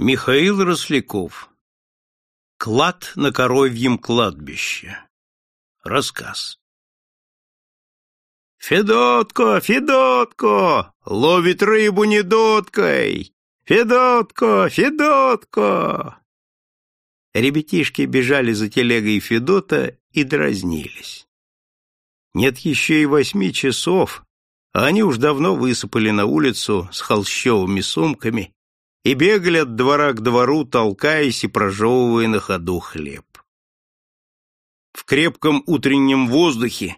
Михаил Росляков. Клад на коровьем кладбище. Рассказ. Федотко, Федотко, ловит рыбу недоткой. Федотко, Федотко. Ребятишки бежали за телегой Федота и дразнились. Нет еще и восьми часов, а они уж давно высыпали на улицу с холщовыми сумками и бегали от двора к двору, толкаясь и прожевывая на ходу хлеб. В крепком утреннем воздухе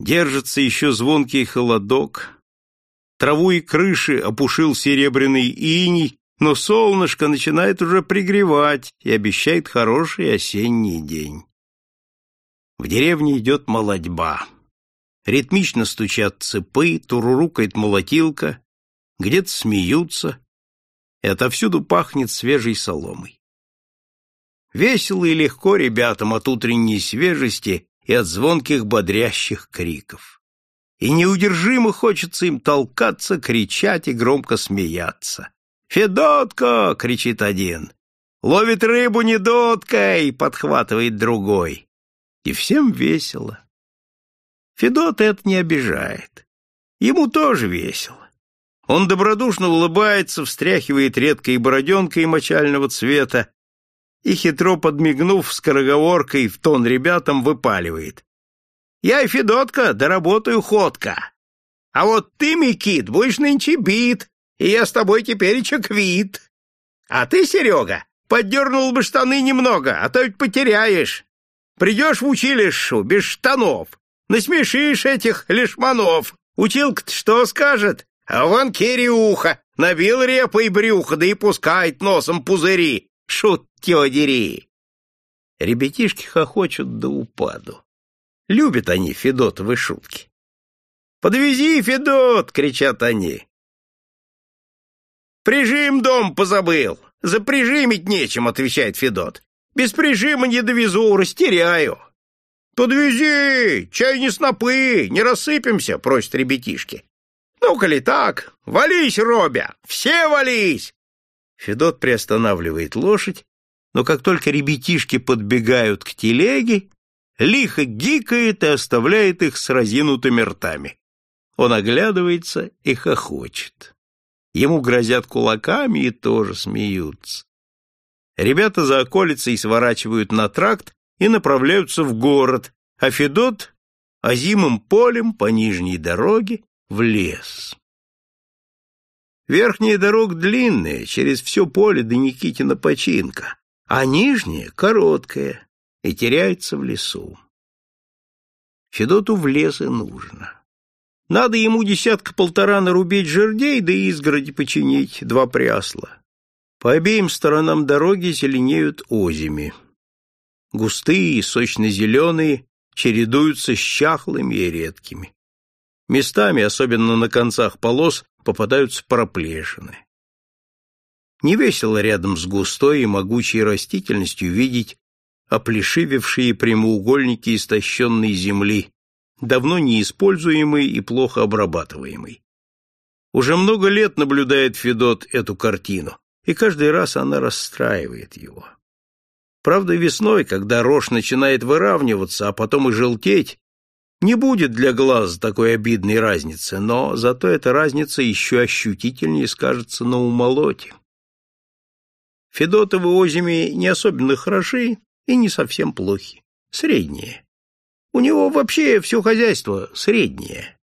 держится еще звонкий холодок, траву и крыши опушил серебряный иней, но солнышко начинает уже пригревать и обещает хороший осенний день. В деревне идет молодьба. Ритмично стучат цепы, турурукает молотилка, где-то смеются, и отовсюду пахнет свежей соломой. Весело и легко ребятам от утренней свежести и от звонких бодрящих криков. И неудержимо хочется им толкаться, кричать и громко смеяться. «Федотка!» — кричит один. «Ловит рыбу недоткой!» — подхватывает другой. И всем весело. Федот это не обижает. Ему тоже весело. Он добродушно улыбается, встряхивает редкой бороденкой мочального цвета и, хитро подмигнув скороговоркой в тон ребятам, выпаливает. «Я Федотка, доработаю ходка. А вот ты, Микит, будешь нынче бит, и я с тобой теперь чеквит. А ты, Серега, поддернул бы штаны немного, а то ведь потеряешь. Придешь в училище без штанов, насмешишь этих лишманов. Училка что скажет? А вон Кирюха набил репой брюхо, да и пускает носом пузыри. Шут дери. Ребятишки хохочут до упаду. Любят они Федотовы шутки. «Подвези, Федот!» — кричат они. «Прижим дом позабыл. Заприжимить нечем», — отвечает Федот. «Без прижима не довезу, растеряю». «Подвези! Чай не снопы, не рассыпемся!» — просят ребятишки. Ну-ка ли так? Вались, Робя! Все вались!» Федот приостанавливает лошадь, но как только ребятишки подбегают к телеге, лихо гикает и оставляет их с разинутыми ртами. Он оглядывается и хохочет. Ему грозят кулаками и тоже смеются. Ребята за околицей сворачивают на тракт и направляются в город, а Федот озимым полем по нижней дороге в лес. Верхняя дорога длинная, через все поле до Никитина починка, а нижняя короткая и теряется в лесу. Федоту в лес и нужно. Надо ему десятка-полтора нарубить жердей, да и изгороди починить, два прясла. По обеим сторонам дороги зеленеют озими. Густые, сочно-зеленые, чередуются с чахлыми и редкими. Местами, особенно на концах полос, попадаются проплешины. Не весело рядом с густой и могучей растительностью видеть оплешивевшие прямоугольники истощенной земли, давно неиспользуемой и плохо обрабатываемой. Уже много лет наблюдает Федот эту картину, и каждый раз она расстраивает его. Правда, весной, когда рожь начинает выравниваться, а потом и желтеть, не будет для глаз такой обидной разницы, но зато эта разница еще ощутительнее скажется на умолоте. Федотовы озими не особенно хороши и не совсем плохи, средние. У него вообще все хозяйство среднее.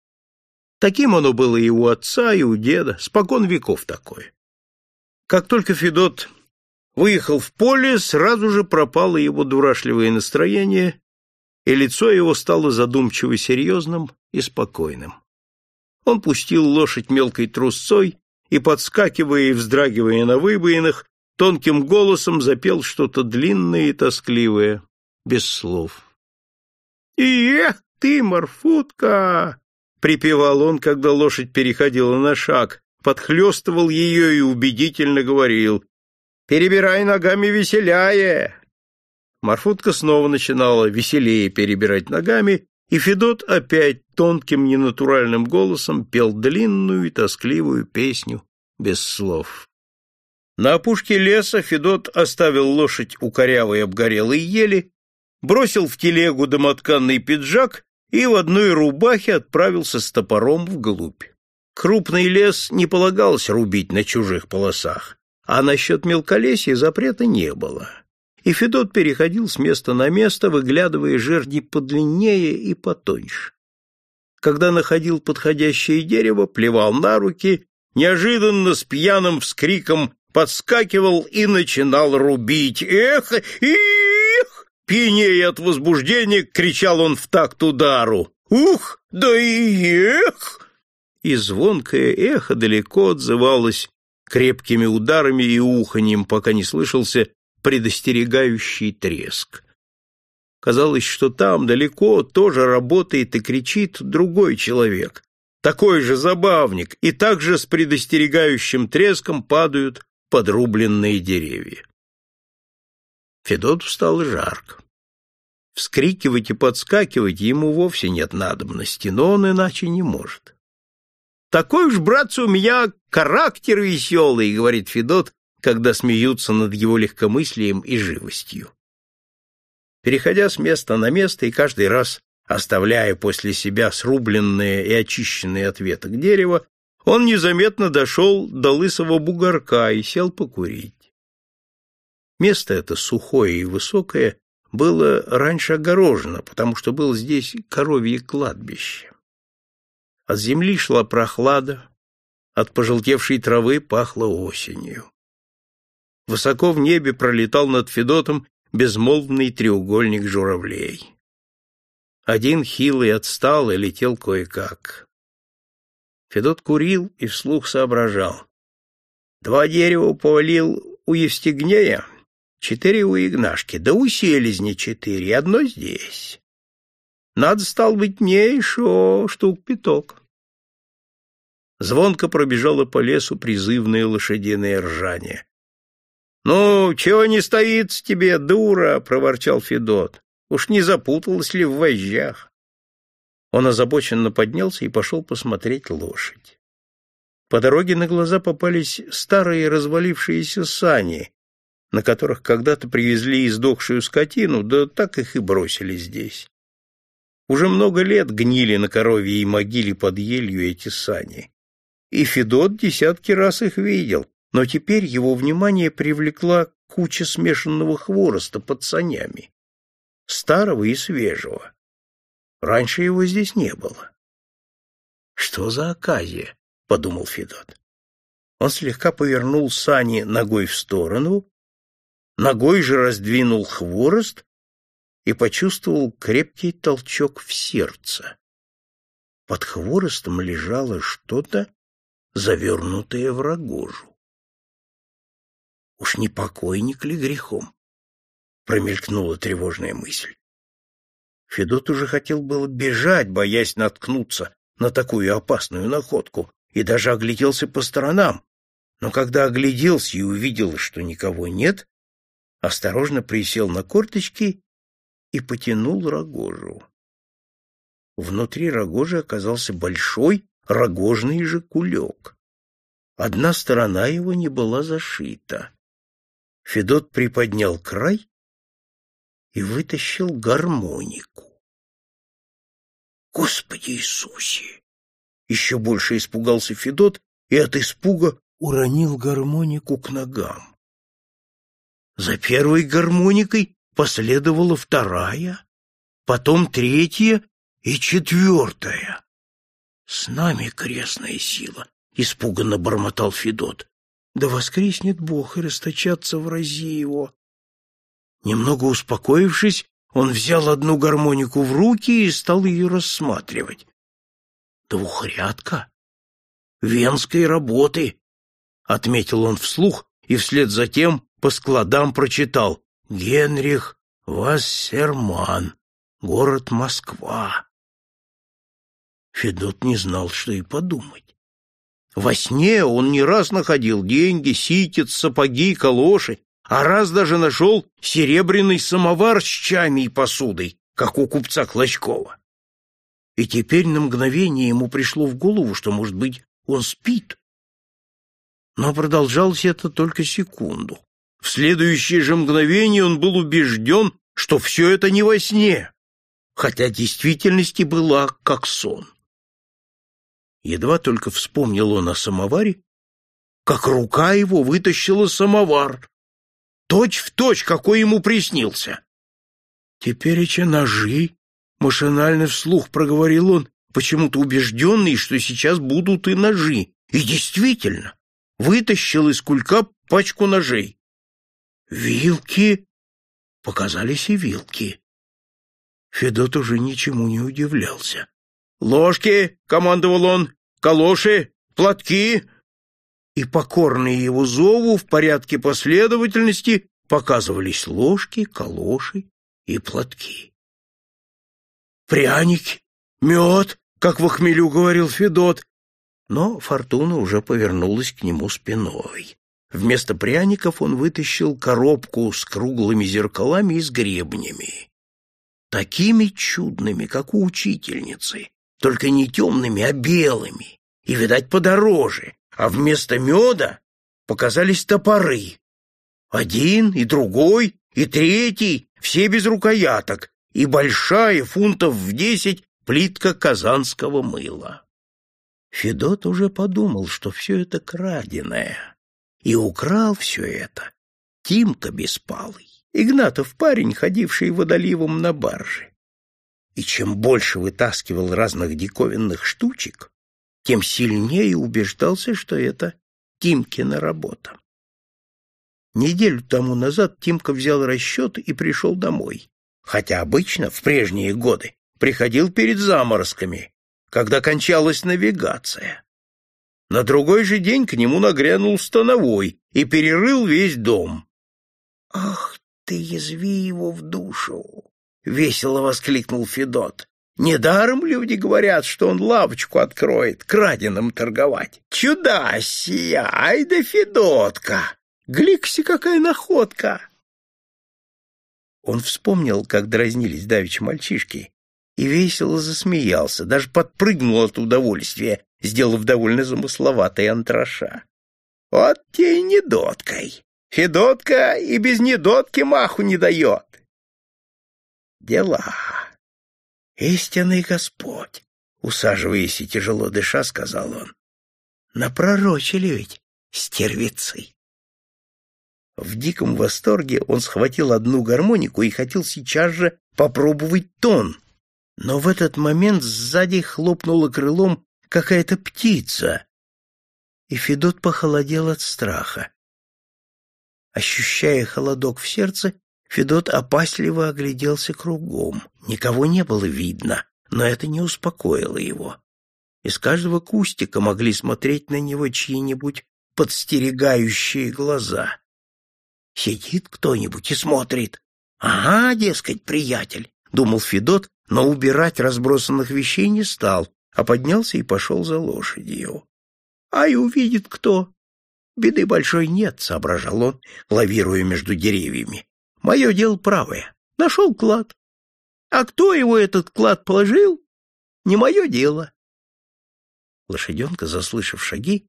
Таким оно было и у отца, и у деда, спокон веков такое. Как только Федот выехал в поле, сразу же пропало его дурашливое настроение, и лицо его стало задумчиво серьезным и спокойным. Он пустил лошадь мелкой трусцой и, подскакивая и вздрагивая на выбоинах, тонким голосом запел что-то длинное и тоскливое, без слов. «И эх ты, Марфутка!» — припевал он, когда лошадь переходила на шаг, подхлестывал ее и убедительно говорил «Перебирай ногами веселяе, Марфутка снова начинала веселее перебирать ногами, и Федот опять тонким ненатуральным голосом пел длинную и тоскливую песню без слов. На опушке леса Федот оставил лошадь у корявой обгорелой ели, бросил в телегу домотканный пиджак и в одной рубахе отправился с топором вглубь. Крупный лес не полагалось рубить на чужих полосах, а насчет мелколесья запрета не было. И Федот переходил с места на место, выглядывая жерди подлиннее и потоньше. Когда находил подходящее дерево, плевал на руки, неожиданно с пьяным вскриком подскакивал и начинал рубить. «Эх! Их!» Пьянее от возбуждения кричал он в такт удару. «Ух! Да и эх!» И звонкое эхо далеко отзывалось крепкими ударами и уханьем, пока не слышался предостерегающий треск. Казалось, что там, далеко, тоже работает и кричит другой человек, такой же забавник, и также с предостерегающим треском падают подрубленные деревья. Федоту стало жарко. Вскрикивать и подскакивать ему вовсе нет надобности, но он иначе не может. «Такой уж, братцы, у меня характер веселый», — говорит Федот, когда смеются над его легкомыслием и живостью. Переходя с места на место и каждый раз оставляя после себя срубленное и очищенное от веток дерево, он незаметно дошел до лысого бугорка и сел покурить. Место это сухое и высокое было раньше огорожено, потому что было здесь коровье кладбище. От земли шла прохлада, от пожелтевшей травы пахло осенью. Высоко в небе пролетал над Федотом безмолвный треугольник журавлей. Один хилый отстал и летел кое-как. Федот курил и вслух соображал. Два дерева повалил у Евстигнея, четыре у Игнашки, да у Селезни четыре, одно здесь. Надо, стал быть, мне еще штук пяток. Звонко пробежало по лесу призывное лошадиное ржание. — Ну, чего не стоит с тебе, дура? — проворчал Федот. — Уж не запуталась ли в вожжах? Он озабоченно поднялся и пошел посмотреть лошадь. По дороге на глаза попались старые развалившиеся сани, на которых когда-то привезли издохшую скотину, да так их и бросили здесь. Уже много лет гнили на коровьей могиле под елью эти сани. И Федот десятки раз их видел, но теперь его внимание привлекла куча смешанного хвороста под санями, старого и свежего. Раньше его здесь не было. Что за оказия? подумал Федот. Он слегка повернул сани ногой в сторону, ногой же раздвинул хворост и почувствовал крепкий толчок в сердце. Под хворостом лежало что-то, завернутое в рогожу. Уж не покойник ли грехом? Промелькнула тревожная мысль. Федот уже хотел было бежать, боясь наткнуться на такую опасную находку, и даже огляделся по сторонам. Но когда огляделся и увидел, что никого нет, осторожно присел на корточки и потянул рогожу. Внутри рогожи оказался большой рогожный же кулек. Одна сторона его не была зашита. Федот приподнял край и вытащил гармонику. Господи Иисусе! Еще больше испугался Федот и от испуга уронил гармонику к ногам. За первой гармоникой последовала вторая, потом третья и четвертая. С нами крестная сила, испуганно бормотал Федот. Да воскреснет Бог и расточатся врази его. Немного успокоившись, он взял одну гармонику в руки и стал ее рассматривать. «Двухрядка? Венской работы!» — отметил он вслух и вслед за тем по складам прочитал «Генрих Вассерман, город Москва». Федот не знал, что и подумать. Во сне он не раз находил деньги, ситец, сапоги, калоши, а раз даже нашел серебряный самовар с чами и посудой, как у купца Клочкова. И теперь на мгновение ему пришло в голову, что, может быть, он спит. Но продолжалось это только секунду. В следующее же мгновение он был убежден, что все это не во сне, хотя действительности была как сон. Едва только вспомнил он о самоваре, как рука его вытащила самовар, точь в точь, какой ему приснился. Теперь эти ножи, машинально вслух проговорил он, почему-то убежденный, что сейчас будут и ножи. И действительно, вытащил из кулька пачку ножей. Вилки! Показались и вилки. Федот уже ничему не удивлялся. «Ложки!» — командовал он. «Калоши! Платки!» И покорные его зову в порядке последовательности показывались ложки, калоши и платки. «Пряники! Мед!» — как в хмелю говорил Федот. Но фортуна уже повернулась к нему спиной. Вместо пряников он вытащил коробку с круглыми зеркалами и с гребнями. Такими чудными, как у учительницы, только не темными, а белыми, и, видать, подороже, а вместо меда показались топоры. Один и другой, и третий, все без рукояток, и большая, фунтов в десять, плитка казанского мыла. Федот уже подумал, что все это краденое, и украл все это Тимка Беспалый, Игнатов парень, ходивший водоливом на барже. И чем больше вытаскивал разных диковинных штучек, тем сильнее убеждался, что это Тимкина работа. Неделю тому назад Тимка взял расчет и пришел домой, хотя обычно, в прежние годы, приходил перед заморозками, когда кончалась навигация. На другой же день к нему нагрянул становой и перерыл весь дом. — Ах ты, язви его в душу! — весело воскликнул Федот. — Недаром люди говорят, что он лавочку откроет, краденым торговать. Чудасия! Ай да Федотка! Гликси, какая находка! Он вспомнил, как дразнились давеча мальчишки, и весело засмеялся, даже подпрыгнул от удовольствия, сделав довольно замысловатый антраша. «Вот те и недоткой! Федотка и без недотки маху не дает!» «Дела! Истинный Господь!» Усаживаясь и тяжело дыша, сказал он. «Напророчили ведь стервицы!» В диком восторге он схватил одну гармонику и хотел сейчас же попробовать тон, но в этот момент сзади хлопнуло крылом какая-то птица, и Федот похолодел от страха. Ощущая холодок в сердце, Федот опасливо огляделся кругом. Никого не было видно, но это не успокоило его. Из каждого кустика могли смотреть на него чьи-нибудь подстерегающие глаза. Сидит кто-нибудь и смотрит. «Ага, дескать, приятель», — думал Федот, но убирать разбросанных вещей не стал, а поднялся и пошел за лошадью. Ай, увидит кто. Беды большой нет, — соображал он, лавируя между деревьями. Мое дело правое. Нашел клад. А кто его этот клад положил, не мое дело. Лошаденка, заслышав шаги,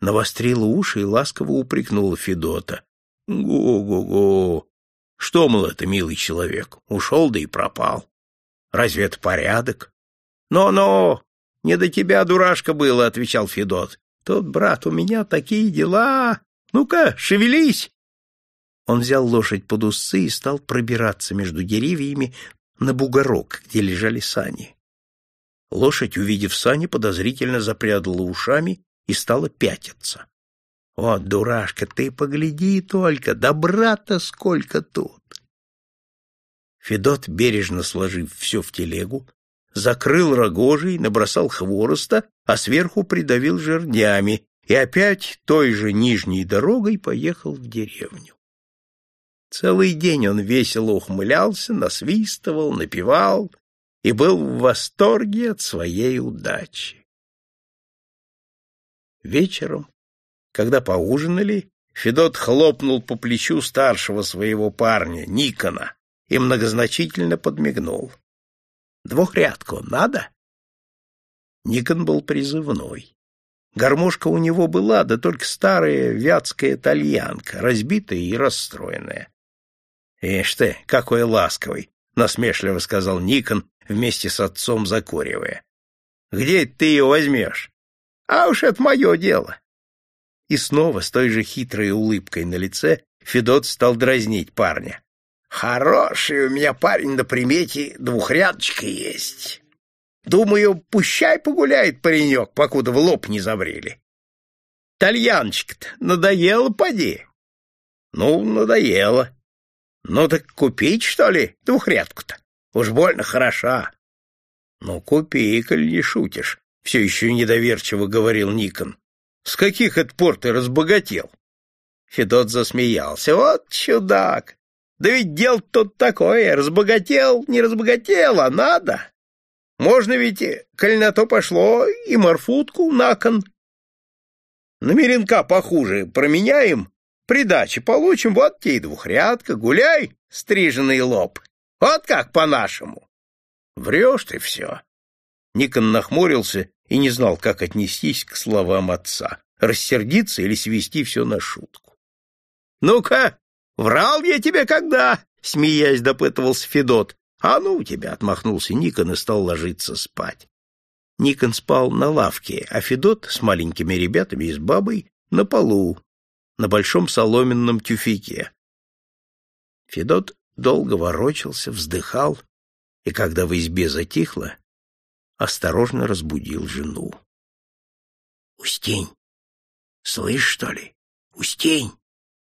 навострила уши и ласково упрекнула Федота. «Гу-гу-гу! Что, мол, это милый человек? Ушел да и пропал. Разве это порядок?» «Но-но! Не до тебя, дурашка, было, — отвечал Федот. Тот, брат, у меня такие дела. Ну-ка, шевелись. Он взял лошадь под усы и стал пробираться между деревьями на бугорок, где лежали сани. Лошадь, увидев сани, подозрительно запрядала ушами и стала пятиться. — Вот, дурашка, ты погляди только, добра-то сколько тут! Федот, бережно сложив все в телегу, закрыл рогожей, набросал хвороста, а сверху придавил жердями и опять той же нижней дорогой поехал в деревню. Целый день он весело ухмылялся, насвистывал, напевал и был в восторге от своей удачи. Вечером, когда поужинали, Федот хлопнул по плечу старшего своего парня, Никона, и многозначительно подмигнул. Двухрядку надо? Никон был призывной. Гармошка у него была, да только старая вятская тальянка, разбитая и расстроенная. — Ишь ты, какой ласковый! — насмешливо сказал Никон, вместе с отцом закуривая. — Где ты ее возьмешь? — А уж это мое дело. И снова с той же хитрой улыбкой на лице Федот стал дразнить парня. — Хороший у меня парень на примете, двухрядочка есть. Думаю, пущай погуляет паренек, покуда в лоб не забрели. Тальянчик-то надоело, поди. Ну, надоело. Ну так купить, что ли, двухрядку-то? Уж больно хороша. Ну, купи, коль не шутишь, все еще недоверчиво говорил Никон. С каких это пор ты разбогател? Федот засмеялся. Вот чудак! Да ведь дело тут такое, разбогател, не разбогател, а надо. Можно ведь, коль на то пошло, и морфутку на кон. Намеренка похуже променяем, придачи получим, вот тебе и двухрядка, гуляй, стриженный лоб. Вот как по-нашему. Врешь ты все. Никон нахмурился и не знал, как отнестись к словам отца, рассердиться или свести все на шутку. — Ну-ка, врал я тебе когда? — смеясь допытывался Федот. «А ну у тебя!» — отмахнулся Никон и стал ложиться спать. Никон спал на лавке, а Федот с маленькими ребятами и с бабой на полу, на большом соломенном тюфике. Федот долго ворочался, вздыхал, и когда в избе затихло, осторожно разбудил жену. — Устень, слышь, что ли? Устень!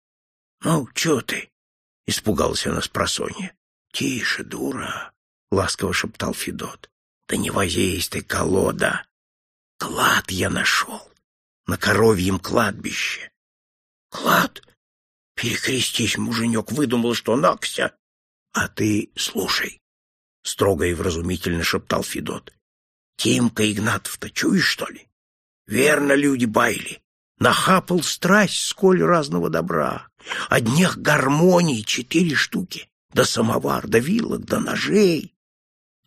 — Ну, чё ты? — испугался она с просонья. Тише, дура, ласково шептал Федот. Да не возись ты, колода. Клад я нашел на коровьем кладбище. Клад? Перекрестись, муженек, выдумал, что накся. А ты слушай, строго и вразумительно шептал Федот. Тимка Игнатов-то чуешь, что ли? Верно люди байли. Нахапал страсть, сколь разного добра. Одних гармоний четыре штуки да самовар, да вилок, да ножей.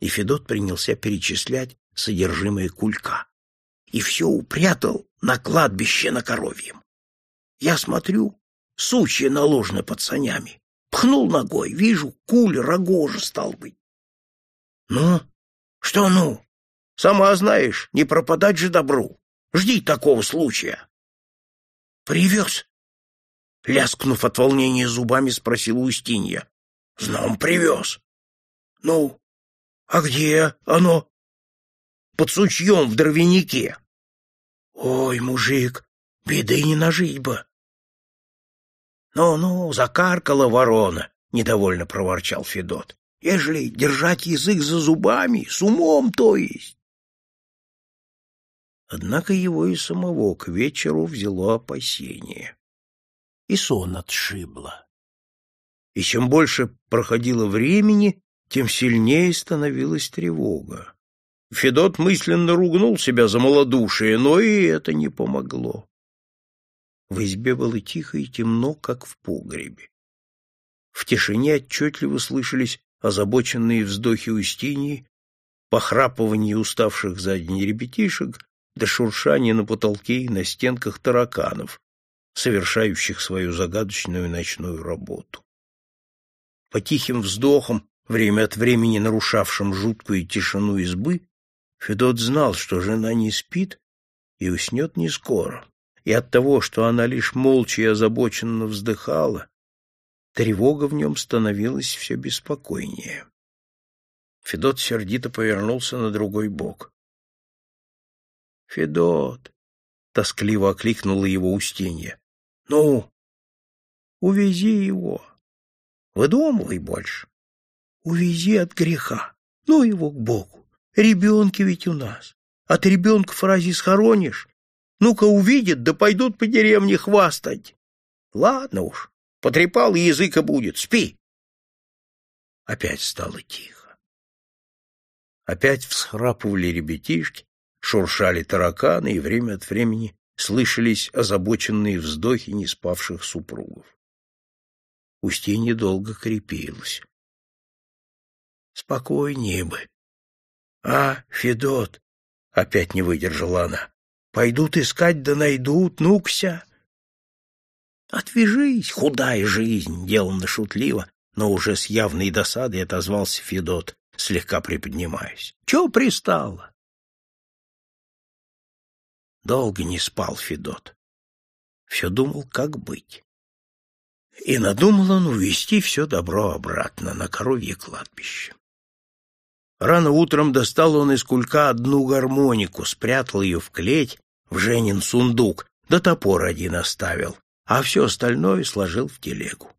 И Федот принялся перечислять содержимое кулька. И все упрятал на кладбище на коровьем. Я смотрю, сучья наложены под санями. Пхнул ногой, вижу, куль рогожа стал быть. Ну, что ну? Сама знаешь, не пропадать же добру. Жди такого случая. Привез? Ляскнув от волнения зубами, спросила Устинья. Знам привез. Ну, а где оно? Под сучьем в дровянике. Ой, мужик, беды не нажить бы. Ну-ну, закаркала ворона, недовольно проворчал Федот. Ежели держать язык за зубами, с умом, то есть. Однако его и самого к вечеру взяло опасение. И сон отшибло. И чем больше проходило времени, тем сильнее становилась тревога. Федот мысленно ругнул себя за малодушие, но и это не помогло. В избе было тихо и темно, как в погребе. В тишине отчетливо слышались озабоченные вздохи Устиньи, похрапывание уставших за день ребятишек, да шуршание на потолке и на стенках тараканов, совершающих свою загадочную ночную работу по тихим вздохам, время от времени нарушавшим жуткую тишину избы, Федот знал, что жена не спит и уснет не скоро, и от того, что она лишь молча и озабоченно вздыхала, тревога в нем становилась все беспокойнее. Федот сердито повернулся на другой бок. — Федот! — тоскливо окликнула его Устинья. — Ну, увези его! — Выдумывай больше. Увези от греха. Ну его к Богу. Ребенки ведь у нас. От ребенка фразе схоронишь. Ну-ка увидят, да пойдут по деревне хвастать. Ладно уж, потрепал языка будет, спи. Опять стало тихо. Опять всхрапывали ребятишки, шуршали тараканы, и время от времени слышались озабоченные вздохи неспавших супругов. Устинья долго крепилась. Спокойнее бы. А, Федот, опять не выдержала она. Пойдут искать да найдут, ну-кся. Отвяжись, худая жизнь, деланно шутливо, но уже с явной досадой отозвался Федот, слегка приподнимаясь. Чего пристало? Долго не спал Федот. Все думал, как быть. И надумал он увести все добро обратно на коровье кладбище. Рано утром достал он из кулька одну гармонику, спрятал ее в клеть, в Женин сундук, да топор один оставил, а все остальное сложил в телегу.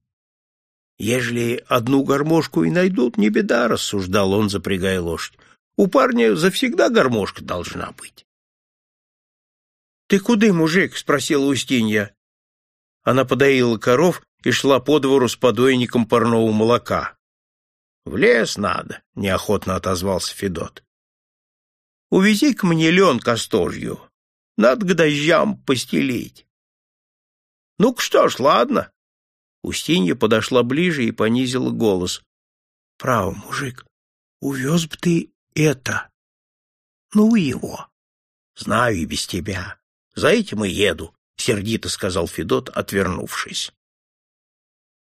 Ежели одну гармошку и найдут, не беда, рассуждал он, запрягая лошадь. У парня завсегда гармошка должна быть. — Ты куды, мужик? — спросила Устинья. Она подоила коров и шла по двору с подойником парного молока. — В лес надо, — неохотно отозвался Федот. — Увези-ка мне лен костожью. Надо к дождям постелить. — Ну-ка что ж, ладно. Устинья подошла ближе и понизила голос. — Право, мужик, увез бы ты это. Ну его. Знаю и без тебя. За этим и еду, — сердито сказал Федот, отвернувшись.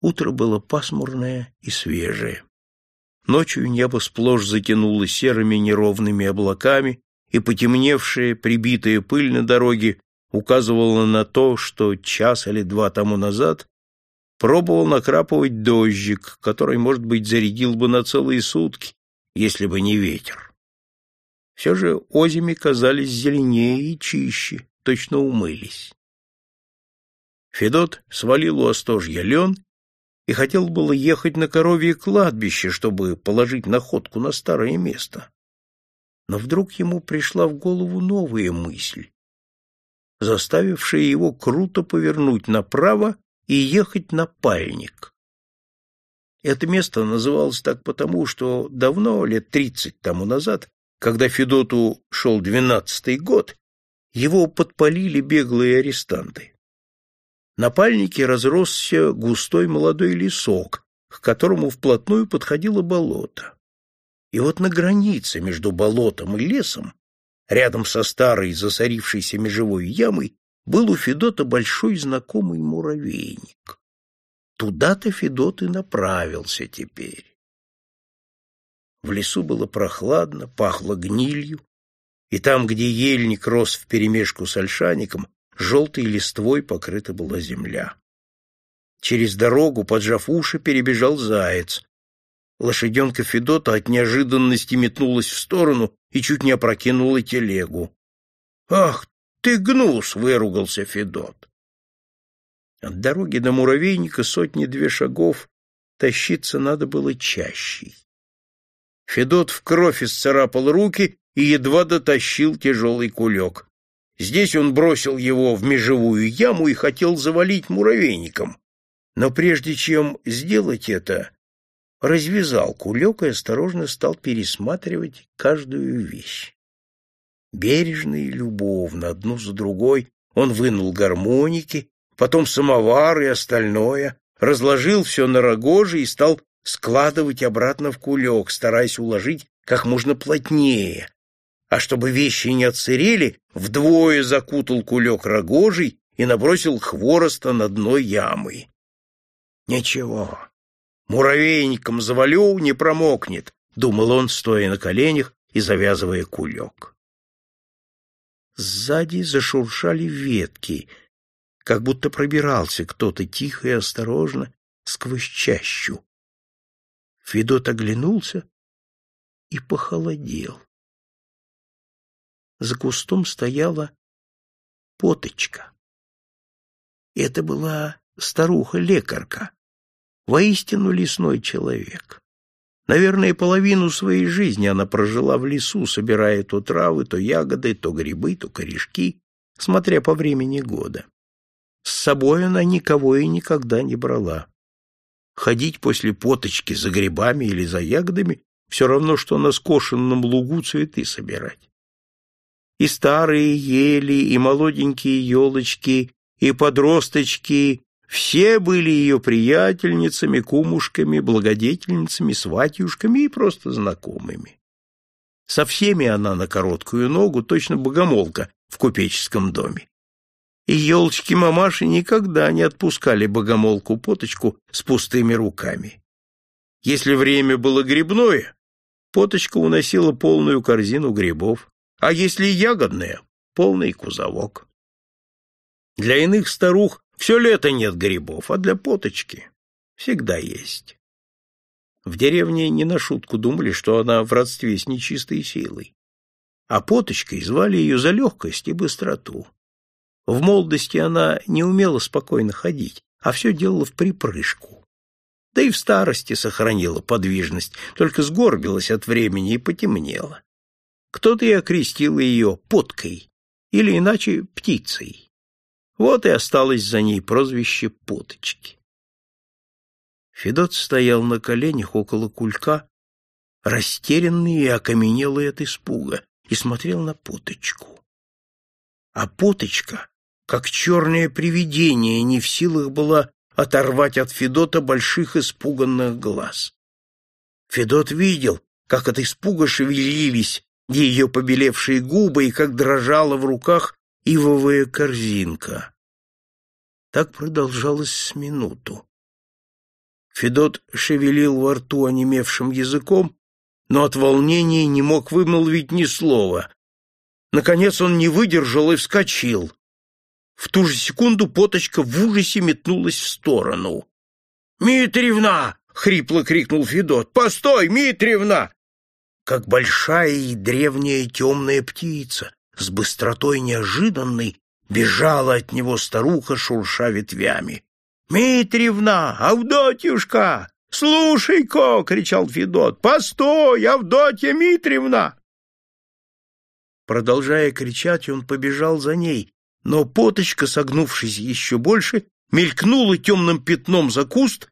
Утро было пасмурное и свежее. Ночью небо сплошь затянуло серыми неровными облаками, и потемневшая, прибитая пыль на дороге указывала на то, что час или два тому назад пробовал накрапывать дождик, который, может быть, зарядил бы на целые сутки, если бы не ветер. Все же озими казались зеленее и чище, точно умылись. Федот свалил у остожья лен и хотел было ехать на коровье кладбище, чтобы положить находку на старое место. Но вдруг ему пришла в голову новая мысль, заставившая его круто повернуть направо и ехать на пальник. Это место называлось так потому, что давно, лет тридцать тому назад, когда Федоту шел двенадцатый год, его подпалили беглые арестанты. На пальнике разросся густой молодой лесок, к которому вплотную подходило болото. И вот на границе между болотом и лесом, рядом со старой засорившейся межевой ямой, был у Федота большой знакомый муравейник. Туда-то Федот и направился теперь. В лесу было прохладно, пахло гнилью, и там, где ельник рос вперемешку с ольшаником, желтой листвой покрыта была земля. Через дорогу, поджав уши, перебежал заяц. Лошаденка Федота от неожиданности метнулась в сторону и чуть не опрокинула телегу. — Ах ты, гнус! — выругался Федот. От дороги до муравейника сотни-две шагов тащиться надо было чаще. Федот в кровь исцарапал руки и едва дотащил тяжелый кулек. Здесь он бросил его в межевую яму и хотел завалить муравейником. Но прежде чем сделать это, развязал кулек и осторожно стал пересматривать каждую вещь. Бережно и любовно, одну за другой, он вынул гармоники, потом самовар и остальное, разложил все на рогоже и стал складывать обратно в кулек, стараясь уложить как можно плотнее, а чтобы вещи не отсырели, вдвое закутал кулек рогожей и набросил хвороста на дно ямы. Ничего, муравейником завалю, не промокнет, думал он, стоя на коленях и завязывая кулек. Сзади зашуршали ветки, как будто пробирался кто-то тихо и осторожно сквозь чащу. Федот оглянулся и похолодел за кустом стояла поточка. Это была старуха-лекарка, воистину лесной человек. Наверное, половину своей жизни она прожила в лесу, собирая то травы, то ягоды, то грибы, то корешки, смотря по времени года. С собой она никого и никогда не брала. Ходить после поточки за грибами или за ягодами все равно, что на скошенном лугу цветы собирать. И старые ели, и молоденькие елочки, и подросточки — все были ее приятельницами, кумушками, благодетельницами, сватюшками и просто знакомыми. Со всеми она на короткую ногу, точно богомолка, в купеческом доме. И елочки-мамаши никогда не отпускали богомолку-поточку с пустыми руками. Если время было грибное, поточка уносила полную корзину грибов, а если ягодное — полный кузовок. Для иных старух все лето нет грибов, а для поточки всегда есть. В деревне не на шутку думали, что она в родстве с нечистой силой. А поточкой звали ее за легкость и быстроту. В молодости она не умела спокойно ходить, а все делала в припрыжку. Да и в старости сохранила подвижность, только сгорбилась от времени и потемнела. Кто-то и окрестил ее поткой, или иначе птицей. Вот и осталось за ней прозвище Поточки. Федот стоял на коленях около кулька, растерянный и окаменелый от испуга, и смотрел на Поточку. А Поточка, как черное привидение, не в силах была оторвать от Федота больших испуганных глаз. Федот видел, как от испуга шевелились ее побелевшие губы и как дрожала в руках ивовая корзинка. Так продолжалось с минуту. Федот шевелил во рту онемевшим языком, но от волнения не мог вымолвить ни слова. Наконец он не выдержал и вскочил. В ту же секунду поточка в ужасе метнулась в сторону. «Митриевна!» — хрипло крикнул Федот. «Постой, Митриевна!» Как большая и древняя темная птица, с быстротой неожиданной, бежала от него старуха, шурша ветвями. Митриевна, Авдотьюшка, слушай-ка, кричал Федот. Постой, Авдотья Митриевна. Продолжая кричать, он побежал за ней, но поточка, согнувшись еще больше, мелькнула темным пятном за куст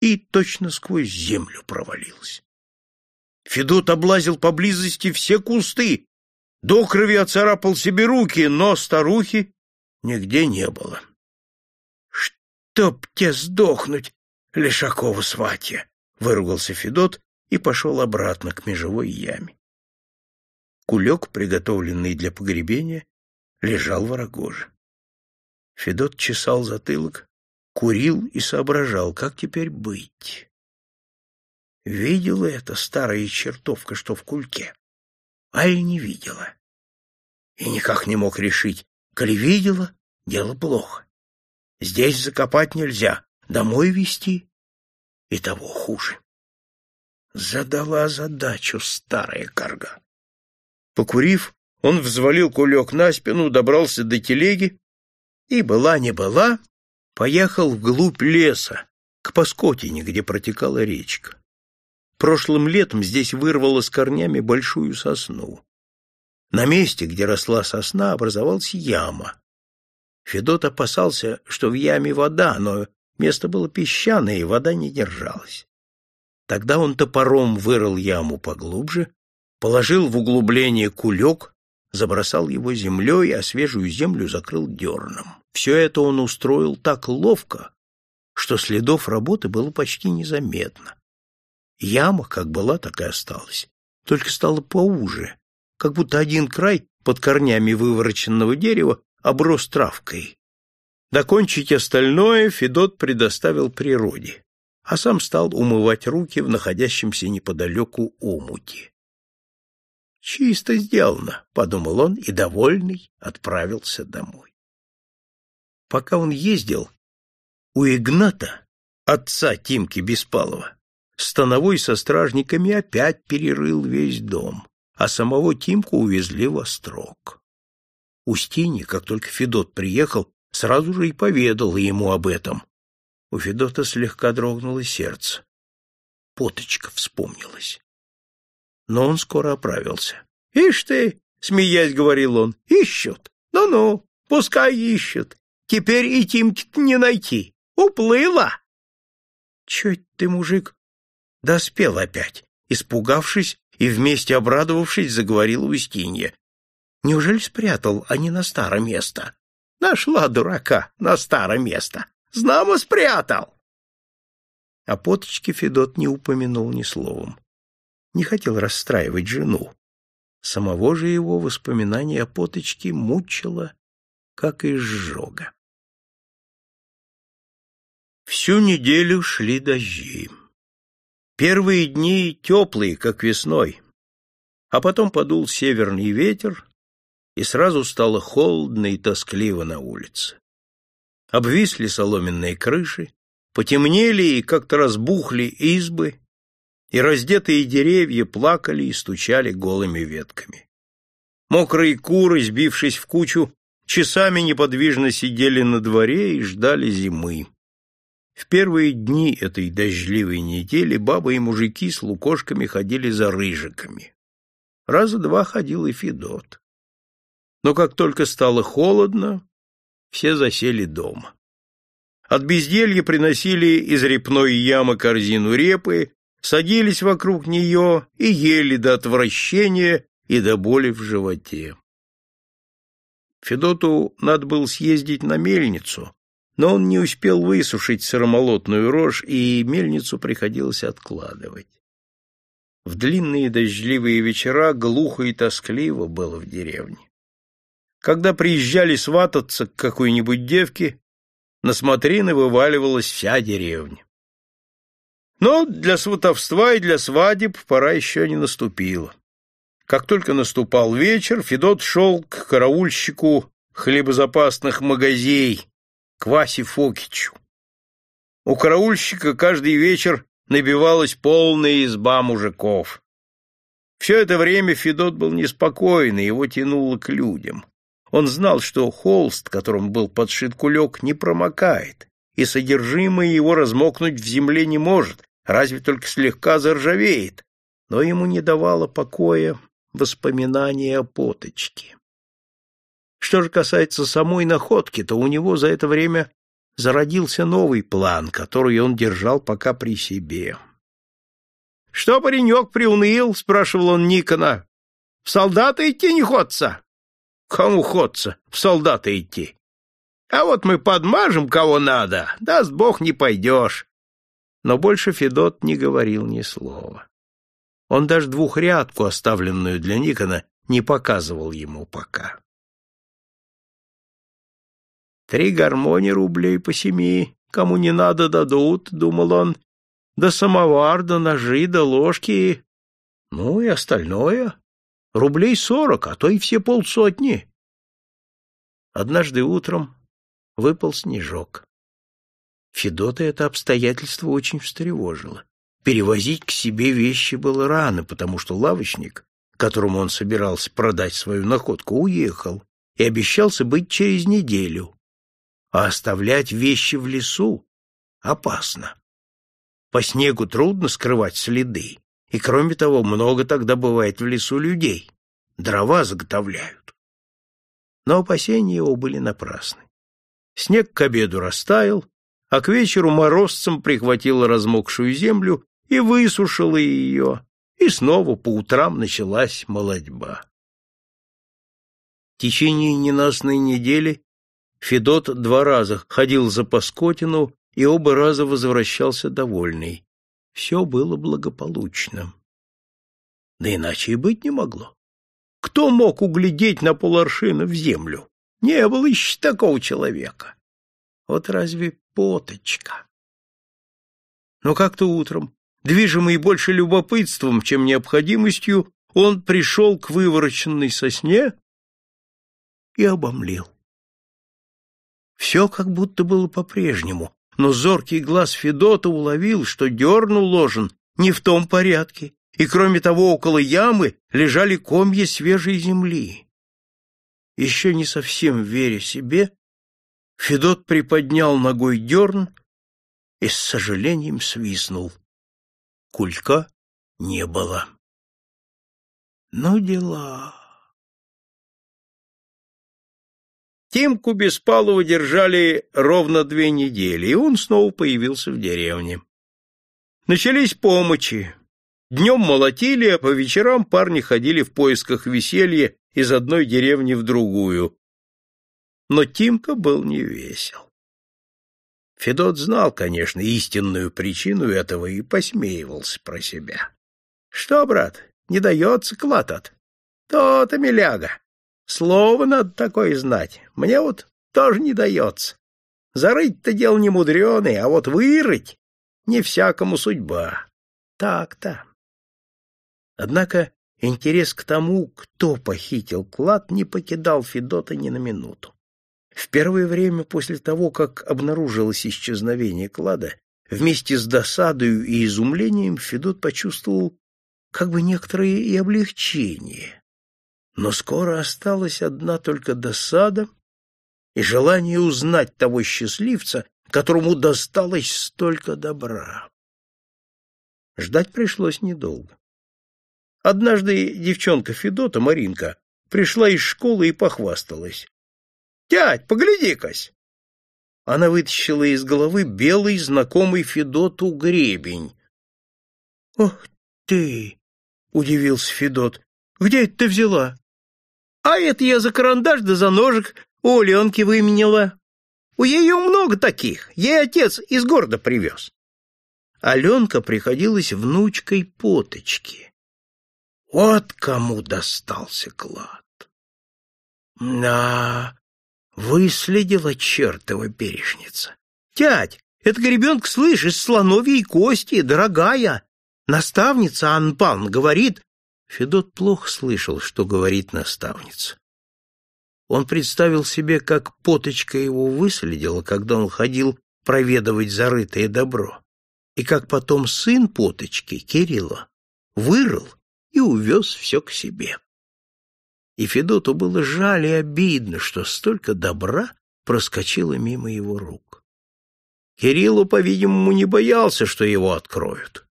и точно сквозь землю провалилась. Федот облазил поблизости все кусты, до крови оцарапал себе руки, но старухи нигде не было. «Чтоб те сдохнуть, Лешакова сватья!» — выругался Федот и пошел обратно к межевой яме. Кулек, приготовленный для погребения, лежал в рогоже. Федот чесал затылок, курил и соображал, как теперь быть. Видела эта старая чертовка, что в кульке? Аль не видела? И никак не мог решить, коли видела, дело плохо. Здесь закопать нельзя, домой везти. И того хуже. Задала задачу старая карга. Покурив, он взвалил кулек на спину, добрался до телеги и, была не была, поехал вглубь леса, к Паскотине, где протекала речка. Прошлым летом здесь вырвало с корнями большую сосну. На месте, где росла сосна, образовалась яма. Федот опасался, что в яме вода, но место было песчаное, и вода не держалась. Тогда он топором вырыл яму поглубже, положил в углубление кулек, забросал его землей, а свежую землю закрыл дерном. Все это он устроил так ловко, что следов работы было почти незаметно. Яма как была, так и осталась, только стала поуже, как будто один край под корнями вывороченного дерева оброс травкой. Докончить остальное Федот предоставил природе, а сам стал умывать руки в находящемся неподалеку омуте. «Чисто сделано», — подумал он и, довольный, отправился домой. Пока он ездил, у Игната, отца Тимки Беспалова, становой со стражниками опять перерыл весь дом, а самого Тимку увезли в Острог. Устинья, как только Федот приехал, сразу же и поведала ему об этом. У Федота слегка дрогнуло сердце. Поточка вспомнилась. Но он скоро оправился. — Ишь ты, — смеясь говорил он, — ищут. Ну-ну, пускай ищут. Теперь и Тимки не найти. Уплыла. — Чуть ты, мужик, доспел опять, испугавшись и вместе обрадовавшись, заговорила Устинья. Неужели спрятал, а не на старое место? Нашла дурака на старое место. Знамо спрятал. О поточке Федот не упомянул ни словом. Не хотел расстраивать жену. Самого же его воспоминание о поточке мучило, как изжога. Всю неделю шли дожди. Первые дни теплые, как весной, а потом подул северный ветер, и сразу стало холодно и тоскливо на улице. Обвисли соломенные крыши, потемнели и как-то разбухли избы, и раздетые деревья плакали и стучали голыми ветками. Мокрые куры, сбившись в кучу, часами неподвижно сидели на дворе и ждали зимы. В первые дни этой дождливой недели бабы и мужики с лукошками ходили за рыжиками. Раза два ходил и Федот. Но как только стало холодно, все засели дома. От безделья приносили из репной ямы корзину репы, садились вокруг нее и ели до отвращения и до боли в животе. Федоту надо было съездить на мельницу, но он не успел высушить сыромолотную рожь, и мельницу приходилось откладывать. В длинные дождливые вечера глухо и тоскливо было в деревне. Когда приезжали свататься к какой-нибудь девке, на смотрины вываливалась вся деревня. Но для сватовства и для свадеб пора еще не наступила. Как только наступал вечер, Федот шел к караульщику хлебозапасных магазей, к Васе Фокичу. У караульщика каждый вечер набивалась полная изба мужиков. Все это время Федот был неспокоен, и его тянуло к людям. Он знал, что холст, которым был подшит кулек, не промокает, и содержимое его размокнуть в земле не может, разве только слегка заржавеет, но ему не давало покоя воспоминание о поточке. Что же касается самой находки, то у него за это время зародился новый план, который он держал пока при себе. — Что, паренек, приуныл? — спрашивал он Никона. — В солдаты идти не ходца? — Кому ходца? В солдаты идти. — А вот мы подмажем, кого надо. Даст бог, не пойдешь. Но больше Федот не говорил ни слова. Он даже двухрядку, оставленную для Никона, не показывал ему пока. Три гармони рублей по семи, кому не надо дадут, — думал он, — да самовар, да ножи, да ложки, ну и остальное. Рублей сорок, а то и все полсотни. Однажды утром выпал снежок. Федота это обстоятельство очень встревожило. Перевозить к себе вещи было рано, потому что лавочник, которому он собирался продать свою находку, уехал и обещался быть через неделю. А оставлять вещи в лесу опасно. По снегу трудно скрывать следы, и, кроме того, много тогда бывает в лесу людей. Дрова заготовляют. Но опасения его были напрасны. Снег к обеду растаял, а к вечеру морозцем прихватила размокшую землю и высушила ее, и снова по утрам началась молодьба. В течение ненастной недели Федот два раза ходил за Паскотину и оба раза возвращался довольный. Все было благополучно. Да иначе и быть не могло. Кто мог углядеть на поларшина в землю? Не было еще такого человека. Вот разве поточка? Но как-то утром, движимый больше любопытством, чем необходимостью, он пришел к вывороченной сосне и обомлел. Все как будто было по-прежнему, но зоркий глаз Федота уловил, что дернул ложен не в том порядке, и, кроме того, около ямы лежали комья свежей земли. Еще не совсем веря себе, Федот приподнял ногой дерн и с сожалением свистнул. Кулька не было. Ну, дела. Тимку Беспалова держали ровно две недели, и он снова появился в деревне. Начались помощи. Днем молотили, а по вечерам парни ходили в поисках веселья из одной деревни в другую, но Тимка был не весел. Федот знал, конечно, истинную причину этого и посмеивался про себя. — Что, брат, не дается клад То-то, миляга. Слово надо такое знать. Мне вот тоже не дается. Зарыть-то дело не мудреное, а вот вырыть не всякому судьба. Так-то. Однако интерес к тому, кто похитил клад, не покидал Федота ни на минуту. В первое время после того, как обнаружилось исчезновение клада, вместе с досадою и изумлением Федот почувствовал как бы некоторое и облегчение. Но скоро осталась одна только досада и желание узнать того счастливца, которому досталось столько добра. Ждать пришлось недолго. Однажды девчонка Федота, Маринка, пришла из школы и похвасталась. «Тять, погляди-кась!» Она вытащила из головы белый знакомый Федоту гребень. «Ох ты!» — удивился Федот. «Где это ты взяла?» «А это я за карандаш да за ножик у Аленки выменяла. У ее много таких, ей отец из города привез». Аленка приходилась внучкой Поточки. Вот кому достался клад. Да, выследила чертова перешница. Тять, это гребенка, слышь, из слоновьей кости, дорогая. Наставница Анпан говорит... Федот плохо слышал, что говорит наставница. Он представил себе, как поточка его выследила, когда он ходил проведывать зарытое добро, и как потом сын поточки, Кирилла, вырыл и увез все к себе. И Федоту было жаль и обидно, что столько добра проскочило мимо его рук. Кириллу, по-видимому, не боялся, что его откроют.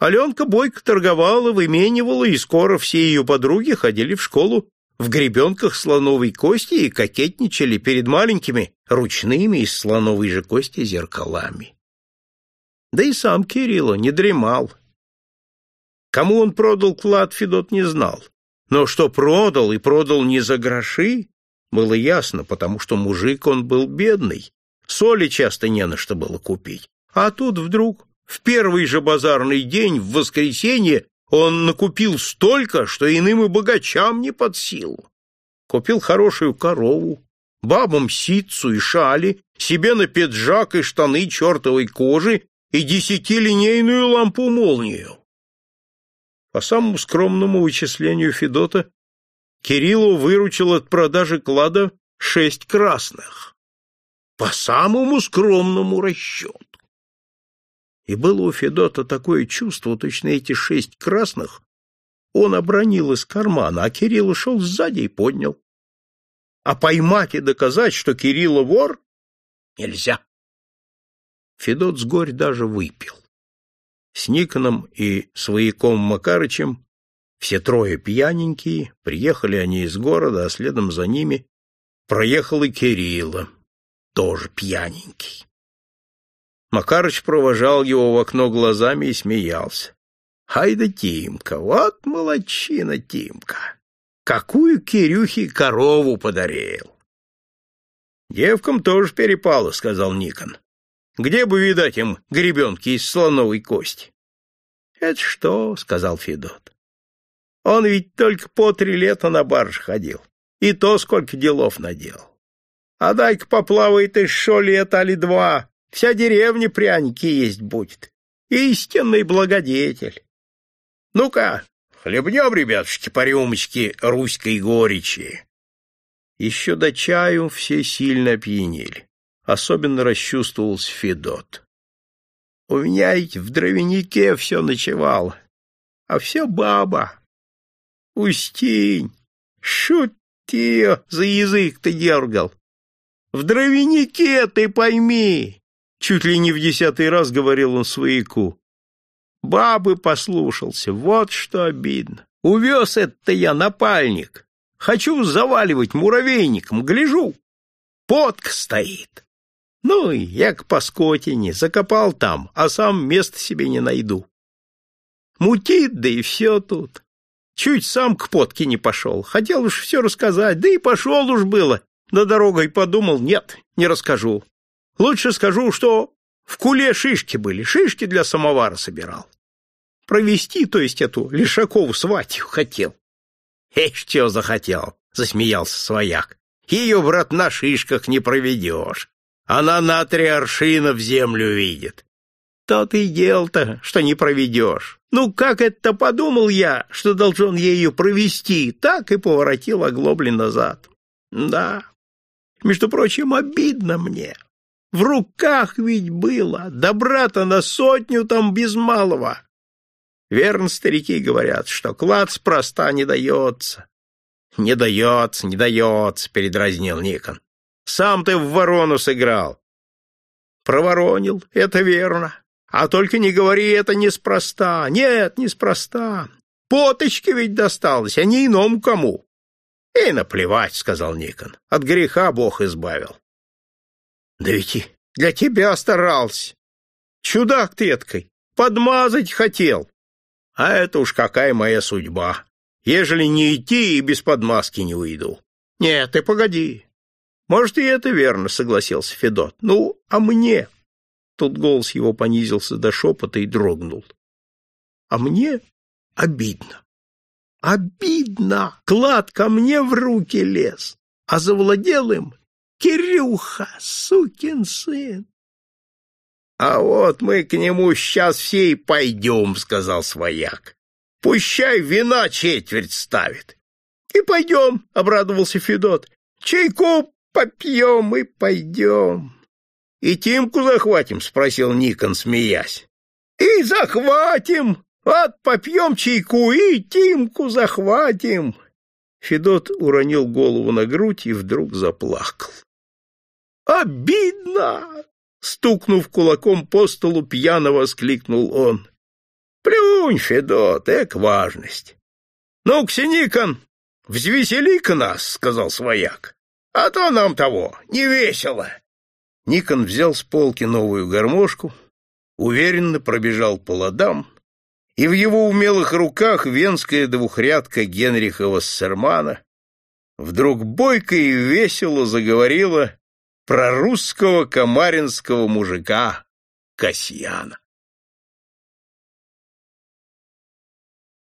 Аленка бойко торговала, выменивала, и скоро все ее подруги ходили в школу в гребенках слоновой кости и кокетничали перед маленькими ручными из слоновой же кости зеркалами. Да и сам Кирилла не дремал. Кому он продал клад, Федот не знал. Но что продал, и продал не за гроши, было ясно, потому что мужик он был бедный, соли часто не на что было купить. А тут вдруг, в первый же базарный день, в воскресенье, он накупил столько, что иным и богачам не под силу. Купил хорошую корову, бабам ситцу и шали, себе на пиджак и штаны чертовой кожи и десятилинейную лампу-молнию. По самому скромному вычислению Федота, Кириллу выручил от продажи клада шесть красных. По самому скромному расчету. И было у Федота такое чувство, точно эти шесть красных он обронил из кармана, а Кирилл ушел сзади и поднял. А поймать и доказать, что Кирилла вор, нельзя. Федот с горь даже выпил с Никоном и свояком Макарычем, все трое пьяненькие, приехали они из города, а следом за ними проехал и Кирилла, тоже пьяненький. Макарыч провожал его в окно глазами и смеялся. «Ай да Тимка, вот молодчина Тимка! Какую Кирюхе корову подарил!» «Девкам тоже перепало», — сказал Никон. Где бы видать им гребенки из слоновой кости? — Это что? — сказал Федот. — Он ведь только по три лета на барж ходил, и то сколько делов наделал. А дай-ка поплавает еще лет али два, вся деревня пряники есть будет. Истинный благодетель. Ну-ка, хлебнем, ребятушки, по рюмочке русской горечи. Еще до чаю все сильно опьянели. Особенно расчувствовался Федот. У меня ведь в дровянике все ночевало, а все баба. Устинь, шут ее за язык ты дергал. В дровянике ты пойми, чуть ли не в десятый раз говорил он свояку. Бабы послушался, вот что обидно. Увез это я напальник. Хочу заваливать муравейником, гляжу. Потка стоит. Ну, я к паскотине, закопал там, а сам места себе не найду. Мутит, да и все тут. Чуть сам к потке не пошел. Хотел уж все рассказать, да и пошел уж было. На дорогой подумал, нет, не расскажу. Лучше скажу, что в куле шишки были, шишки для самовара собирал. Провести, то есть эту Лишакову сватью хотел. Эш, чего захотел, засмеялся свояк. Ее, брат, на шишках не проведешь. Она на три аршина в землю видит. То-то и дело-то, что не проведешь. Ну, как это подумал я, что должен ею провести, так и поворотил оглобли назад. Да, между прочим, обидно мне. В руках ведь было, да брата на сотню там без малого. Верно, старики говорят, что клад спроста не дается. Не дается, не дается, передразнил Никон. Сам ты в ворону сыграл. Проворонил, это верно. А только не говори это неспроста. Нет, неспроста. Поточки ведь досталось, а не иному кому. И наплевать, сказал Никон. От греха Бог избавил. Да ведь для тебя старался. Чудак ты эткой, подмазать хотел. А это уж какая моя судьба. Ежели не идти, и без подмазки не уйду. Нет, ты погоди. Может, и это верно, согласился Федот. Ну, а мне? Тут голос его понизился до шепота и дрогнул. А мне обидно. Обидно! Клад ко мне в руки лез, а завладел им Кирюха, сукин сын. — А вот мы к нему сейчас все и пойдем, — сказал свояк. — Пущай вина четверть ставит. — И пойдем, — обрадовался Федот. — Чайку попьем и пойдем. — И Тимку захватим? — спросил Никон, смеясь. — И захватим! Вот попьем чайку и Тимку захватим. Федот уронил голову на грудь и вдруг заплакал. Обидно! Стукнув кулаком по столу, пьяно воскликнул он. Плюнь, Федот, эк важность. Ну, Ксеникон, взвесели-ка нас, сказал свояк. А то нам того, не весело. Никон взял с полки новую гармошку, уверенно пробежал по ладам, и в его умелых руках венская двухрядка Генриха Вассермана вдруг бойко и весело заговорила про русского комаринского мужика Касьяна.